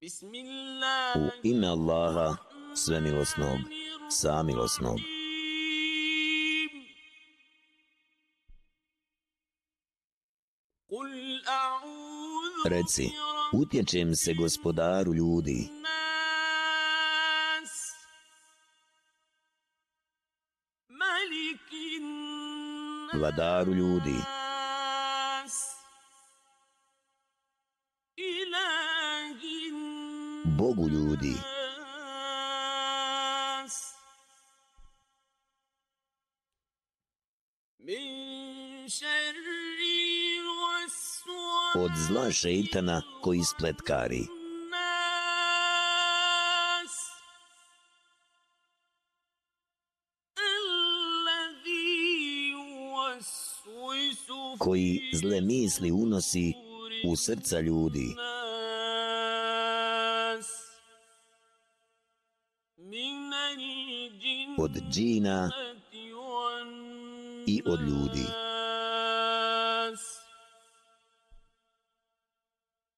U ime Allaha, svemilosnog, samilosnog. Reci, utječem se gospodaru ljudi. Vladaru ljudi. Bogu ljudi. Od zla šeitana koji spletkari. Koji zle misli unosi u srca ljudi. Od džina i od ljudi.